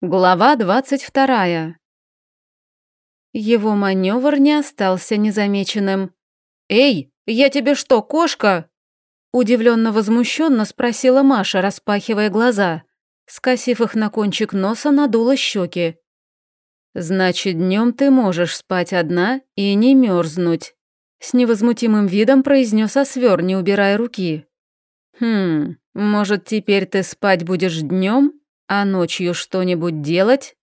Глава двадцать вторая. Его маневр не остался незамеченным. «Эй, я тебе что, кошка?» Удивленно возмущенно спросила Маша, распахивая глаза. Скосив их на кончик носа, надула щеки. «Значит, днем ты можешь спать одна и не мерзнуть», с невозмутимым видом произнес Освер, не убирая руки. «Хм, может, теперь ты спать будешь днем, а ночью что-нибудь делать?»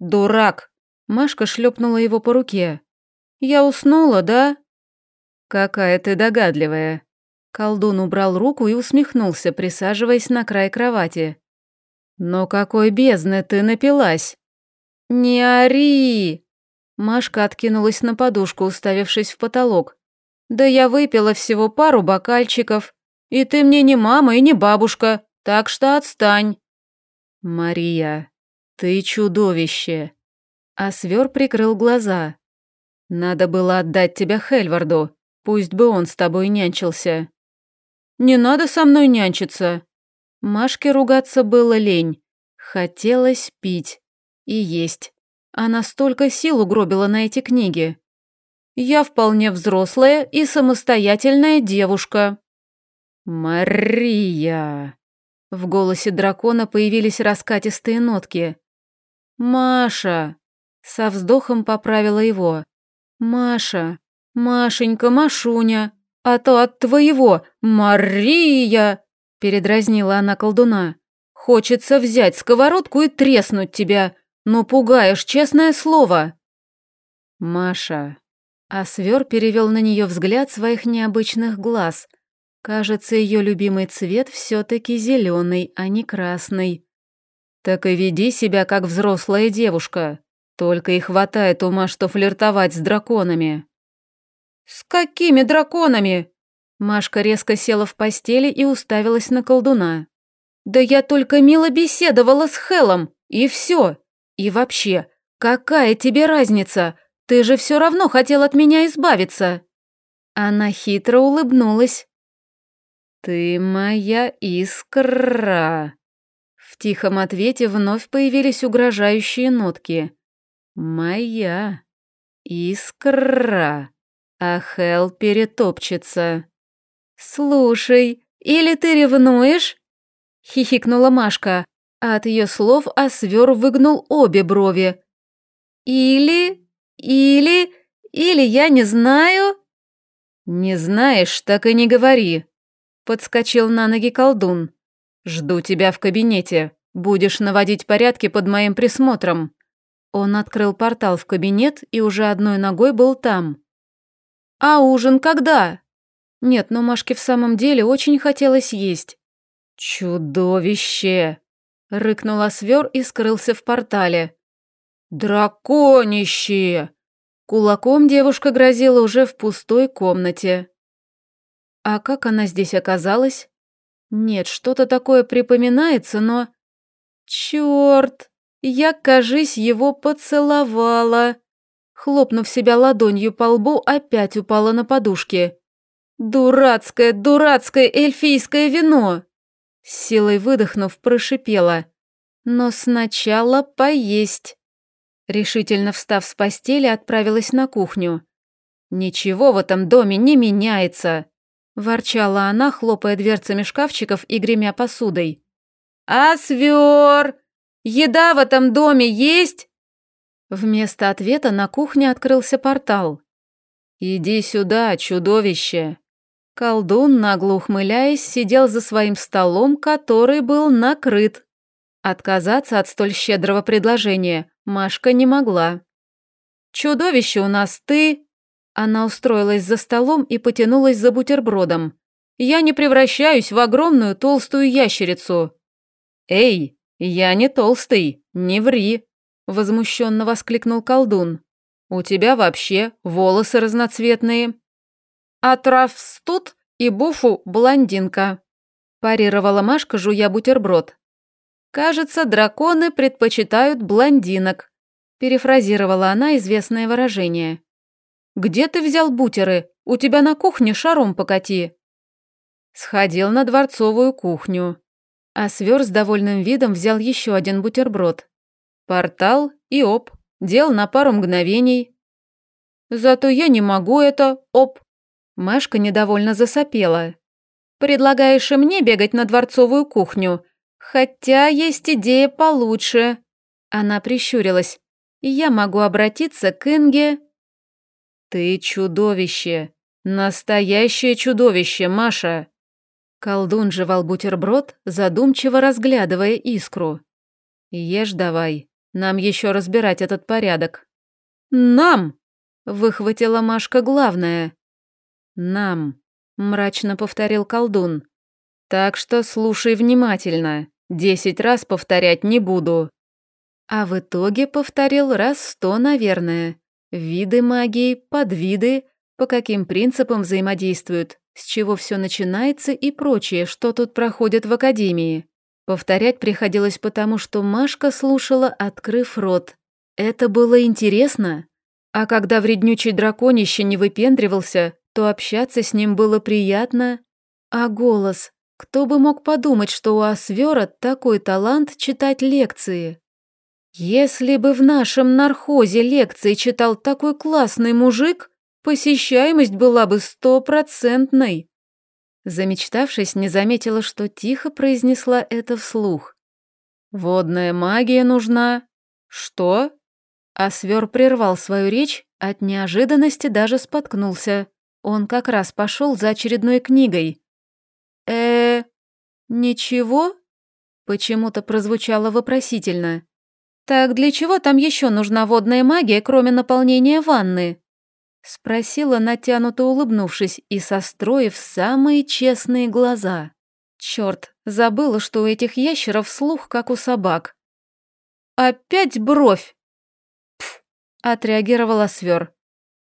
«Дурак!» Машка шлепнула его по руке. «Я уснула, да?» «Какая ты догадливая!» Колдун убрал руку и усмехнулся, присаживаясь на край кровати. «Но какой бездны ты напилась!» «Не ори!» Машка откинулась на подушку, уставившись в потолок. «Да я выпила всего пару бокальчиков. И ты мне не мама и не бабушка, так что отстань». «Мария, ты чудовище!» А свер прикрыл глаза. «Надо было отдать тебя Хельварду, пусть бы он с тобой нянчился». «Не надо со мной нянчиться!» Машке ругаться было лень. Хотелось пить и есть. Она столько сил угробила на эти книги. «Я вполне взрослая и самостоятельная девушка». «Мария!» В голосе дракона появились раскатистые нотки. «Маша!» Со вздохом поправила его. «Маша! Машенька, Машуня! А то от твоего Мария!» Передразнила она колдуна. «Хочется взять сковородку и треснуть тебя, но пугаешь, честное слово!» «Маша!» А свер перевел на нее взгляд своих необычных глаз – Кажется, ее любимый цвет все-таки зеленый, а не красный. Так и веди себя как взрослая девушка. Только и хватает ума, что флиртовать с драконами. С какими драконами? Машка резко села в постели и уставилась на колдуна. Да я только мило беседовала с Хелом, и все. И вообще, какая тебе разница? Ты же все равно хотел от меня избавиться. Она хитро улыбнулась. «Ты моя искра!» В тихом ответе вновь появились угрожающие нотки. «Моя искра!» А Хел перетопчется. «Слушай, или ты ревнуешь?» Хихикнула Машка, а от ее слов Освер выгнул обе брови. «Или... или... или я не знаю...» «Не знаешь, так и не говори», Подскочил на ноги колдун. «Жду тебя в кабинете. Будешь наводить порядки под моим присмотром». Он открыл портал в кабинет и уже одной ногой был там. «А ужин когда?» Нет, но Машке в самом деле очень хотелось есть. «Чудовище!» — рыкнул Освер и скрылся в портале. «Драконище!» Кулаком девушка грозила уже в пустой комнате. А как она здесь оказалась? Нет, что-то такое припоминается, но... Чёрт! Я, кажись, его поцеловала. Хлопнув себя ладонью по лбу, опять упала на подушки. Дурацкое, дурацкое эльфийское вино! С силой выдохнув, прошипела. Но сначала поесть. Решительно встав с постели, отправилась на кухню. Ничего в этом доме не меняется. Ворчала она, хлопая дверцами шкафчиков и гремя посудой. «А свер! Еда в этом доме есть?» Вместо ответа на кухне открылся портал. «Иди сюда, чудовище!» Колдун, нагло ухмыляясь, сидел за своим столом, который был накрыт. Отказаться от столь щедрого предложения Машка не могла. «Чудовище у нас ты, она устроилась за столом и потянулась за бутербродом. «Я не превращаюсь в огромную толстую ящерицу». «Эй, я не толстый, не ври», — возмущенно воскликнул колдун. «У тебя вообще волосы разноцветные». «А травстут и буфу блондинка», – парировала Машка, жуя бутерброд. «Кажется, драконы предпочитают блондинок», – перефразировала она известное выражение. «Где ты взял бутеры? У тебя на кухне шаром покати». Сходил на дворцовую кухню. А свер с довольным видом взял еще один бутерброд. Портал и оп, дел на пару мгновений. Зато я не могу это, оп. Машка недовольно засопела. Предлагаешь и мне бегать на дворцовую кухню, хотя есть идея получше. Она прищурилась. Я могу обратиться к Инге. Ты чудовище, настоящее чудовище, Маша. Колдун жевал бутерброд, задумчиво разглядывая искру. «Ешь давай, нам еще разбирать этот порядок». «Нам!» — выхватила Машка главное. «Нам», — мрачно повторил колдун. «Так что слушай внимательно, десять раз повторять не буду». А в итоге повторил раз сто, наверное. Виды магии, подвиды, по каким принципам взаимодействуют, с чего все начинается и прочее, что тут проходит в академии. Повторять приходилось потому, что Машка слушала, открыв рот. Это было интересно. А когда вреднючий драконище не выпендривался, то общаться с ним было приятно. А голос? Кто бы мог подумать, что у Освера такой талант читать лекции? Если бы в нашем нархозе лекции читал такой классный мужик, посещаемость была бы стопроцентной. Замечтавшись, не заметила, что тихо произнесла это вслух. «Водная магия нужна». «Что?» А свер прервал свою речь, от неожиданности даже споткнулся. Он как раз пошел за очередной книгой. э ничего?» Почему-то прозвучало вопросительно. «Так для чего там еще нужна водная магия, кроме наполнения ванны?» Спросила, натянуто улыбнувшись и состроив самые честные глаза. Черт, забыла, что у этих ящеров слух, как у собак. «Опять бровь!» «Пф!» — отреагировала Свер.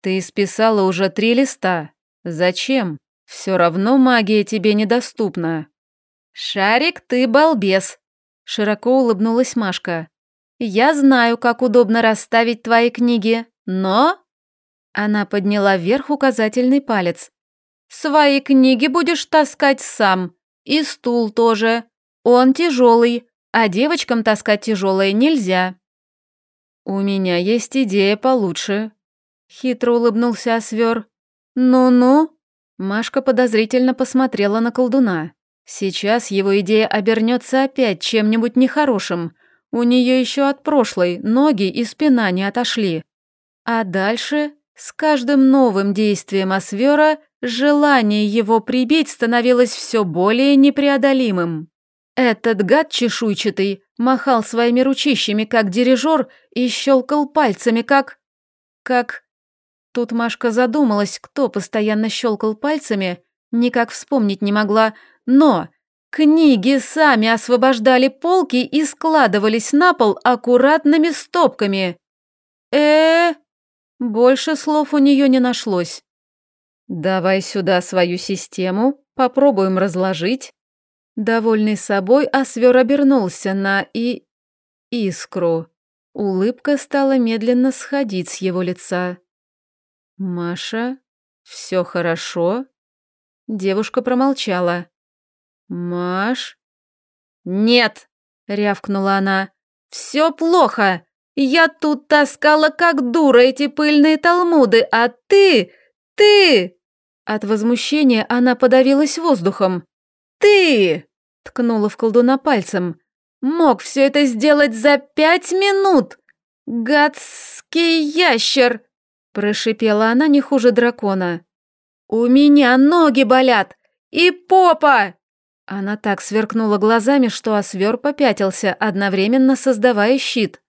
«Ты исписала уже три листа. Зачем? Все равно магия тебе недоступна». «Шарик, ты балбес!» — широко улыбнулась Машка. «Я знаю, как удобно расставить твои книги, но...» Она подняла вверх указательный палец. «Свои книги будешь таскать сам. И стул тоже. Он тяжелый, а девочкам таскать тяжелое нельзя». «У меня есть идея получше», — хитро улыбнулся Освер. «Ну-ну?» Машка подозрительно посмотрела на колдуна. Сейчас его идея обернется опять чем-нибудь нехорошим. У нее еще от прошлой ноги и спина не отошли. А дальше с каждым новым действием Освера желание его прибить становилось все более непреодолимым. Этот гад чешуйчатый махал своими ручищами, как дирижер, и щелкал пальцами, как... как... Тут Машка задумалась, кто постоянно щелкал пальцами, никак вспомнить не могла, но книги сами освобождали полки и складывались на пол аккуратными стопками. э, -э больше слов у нее не нашлось. «Давай сюда свою систему, попробуем разложить». Довольный собой, Освер обернулся на и... искру. Улыбка стала медленно сходить с его лица. «Маша, все хорошо?» Девушка промолчала. «Маш?» «Нет!» — рявкнула она. «Все плохо! Я тут таскала как дура эти пыльные талмуды, а ты... ты...» От возмущения она подавилась воздухом. «Ты!» — ткнула в колдуна пальцем. «Мог все это сделать за пять минут! Гадский ящер!» Прошипела она не хуже дракона. «У меня ноги болят! И попа!» Она так сверкнула глазами, что Освер попятился, одновременно создавая щит.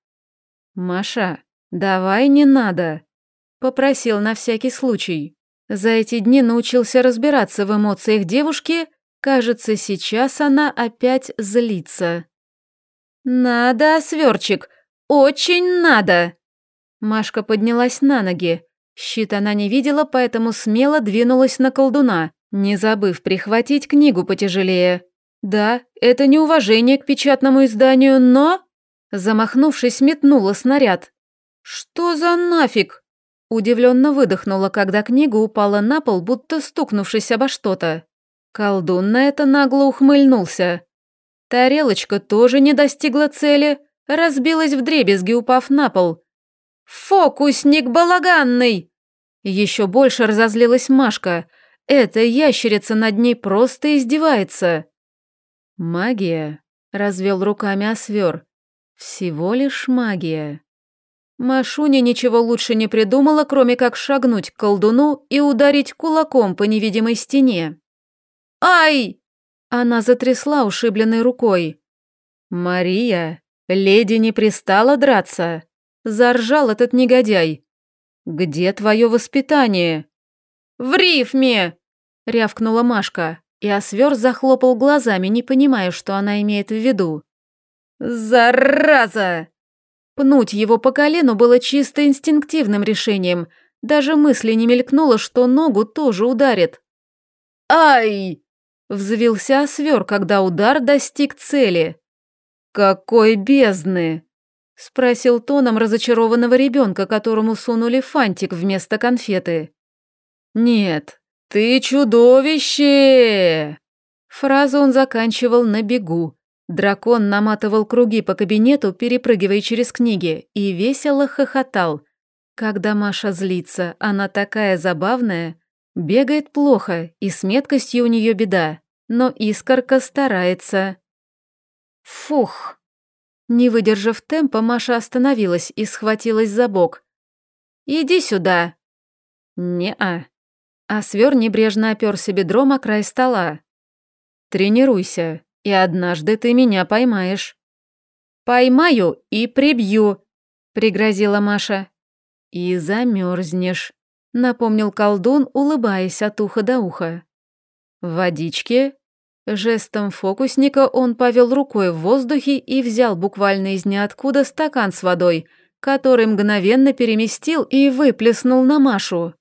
«Маша, давай не надо», — попросил на всякий случай. За эти дни научился разбираться в эмоциях девушки, кажется, сейчас она опять злится. «Надо, сверчик, очень надо!» Машка поднялась на ноги. Щит она не видела, поэтому смело двинулась на колдуна, не забыв прихватить книгу потяжелее. Да, это неуважение к печатному изданию, но... Замахнувшись, метнула снаряд. «Что за нафиг?» Удивленно выдохнула, когда книга упала на пол, будто стукнувшись обо что-то. Колдун на это нагло ухмыльнулся. Тарелочка тоже не достигла цели, разбилась вдребезги, упав на пол. «Фокусник балаганный!» Еще больше разозлилась Машка. Эта ящерица над ней просто издевается. «Магия», — развел руками Освер. «Всего лишь магия». Машуня ничего лучше не придумала, кроме как шагнуть к колдуну и ударить кулаком по невидимой стене. «Ай!» Она затрясла ушибленной рукой. «Мария, леди не пристала драться?» Заржал этот негодяй. «Где твое воспитание?» «В рифме!» — рявкнула Машка, и Освер захлопал глазами, не понимая, что она имеет в виду. «Зараза!» Пнуть его по колену было чисто инстинктивным решением. Даже мысли не мелькнуло, что ногу тоже ударит. «Ай!» — взвился освер, когда удар достиг цели. «Какой бездны!» — спросил тоном разочарованного ребенка, которому сунули фантик вместо конфеты. «Нет, ты чудовище!» Фразу он заканчивал на бегу, Дракон наматывал круги по кабинету, перепрыгивая через книги, и весело хохотал. Когда Маша злится, она такая забавная. Бегает плохо, и с меткостью у нее беда, но искорка старается. Фух! Не выдержав темпа, Маша остановилась и схватилась за бок. «Иди сюда!» «Не-а». А свер небрежно оперся бедром о край стола. «Тренируйся, и однажды ты меня поймаешь». «Поймаю и прибью», — пригрозила Маша. «И замерзнешь», — напомнил колдун, улыбаясь от уха до уха. «Водички?» Жестом фокусника он повел рукой в воздухе и взял буквально из ниоткуда стакан с водой, который мгновенно переместил и выплеснул на Машу.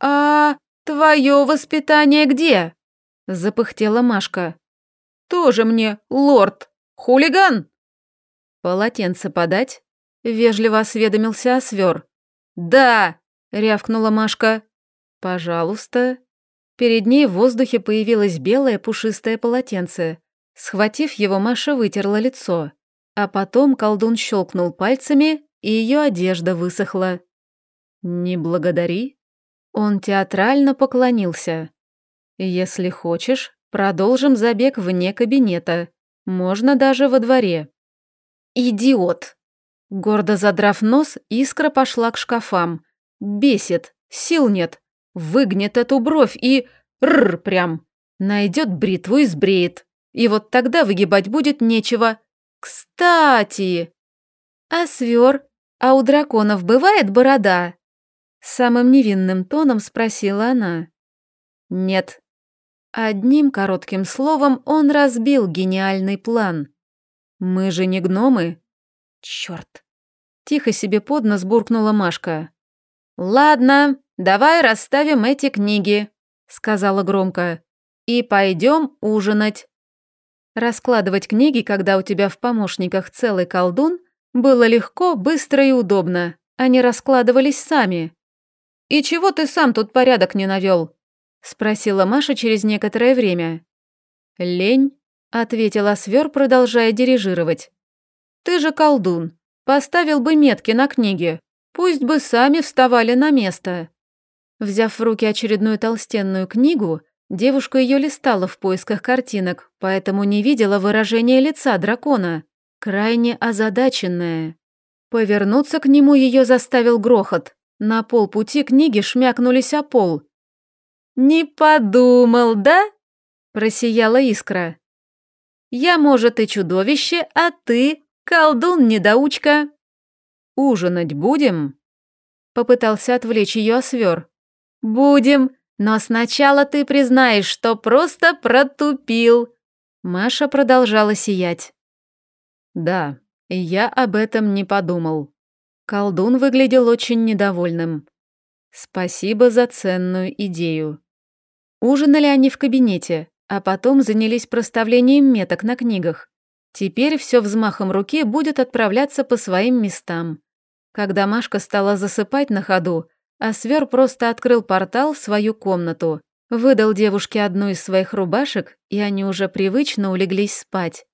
«А твое воспитание где?» – запыхтела Машка. Тоже мне лорд. Хулиган!» «Полотенце подать?» — вежливо осведомился Освер. «Да!» — рявкнула Машка. «Пожалуйста». Перед ней в воздухе появилось белое пушистое полотенце. Схватив его, Маша вытерла лицо. А потом колдун щелкнул пальцами, и ее одежда высохла. «Не благодари». Он театрально поклонился. «Если хочешь, Продолжим забег вне кабинета. Можно даже во дворе. Идиот! Гордо задрав нос, искра пошла к шкафам. Бесит, сил нет. Выгнет эту бровь и... Рр прям. Найдет бритву и сбреет. И вот тогда выгибать будет нечего. Кстати... А свер? А у драконов бывает борода? Самым невинным тоном спросила она. Нет, Одним коротким словом он разбил гениальный план. «Мы же не гномы?» «Чёрт!» Тихо себе под нос буркнула Машка. «Ладно, давай расставим эти книги», — сказала громко. «И пойдем ужинать». Раскладывать книги, когда у тебя в помощниках целый колдун, было легко, быстро и удобно. Они раскладывались сами. «И чего ты сам тут порядок не навёл? — спросила Маша через некоторое время. «Лень», — ответила Свер, продолжая дирижировать. «Ты же колдун. Поставил бы метки на книге. Пусть бы сами вставали на место». Взяв в руки очередную толстенную книгу, девушка ее листала в поисках картинок, поэтому не видела выражения лица дракона, крайне озадаченная. Повернуться к нему ее заставил грохот. На полпути книги шмякнулись о пол, «Не подумал, да?» – просияла искра. «Я, может, и чудовище, а ты – колдун-недоучка». «Ужинать будем?» – попытался отвлечь ее освер. «Будем, но сначала ты признаешь, что просто протупил». Маша продолжала сиять. «Да, я об этом не подумал». Колдун выглядел очень недовольным. Спасибо за ценную идею. Ужинали они в кабинете, а потом занялись проставлением меток на книгах. Теперь все взмахом руки будет отправляться по своим местам. Когда Машка стала засыпать на ходу, Асвер просто открыл портал в свою комнату, выдал девушке одну из своих рубашек, и они уже привычно улеглись спать.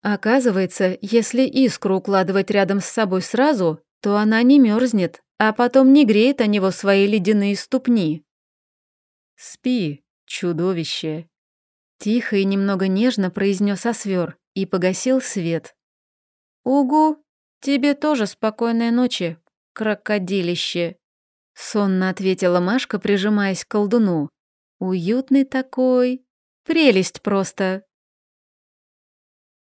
Оказывается, если искру укладывать рядом с собой сразу, то она не мерзнет, а потом не греет о него свои ледяные ступни. «Спи, чудовище!» Тихо и немного нежно произнес Освер и погасил свет. «Угу, тебе тоже спокойной ночи, крокодилище!» Сонно ответила Машка, прижимаясь к колдуну. «Уютный такой. Прелесть просто!»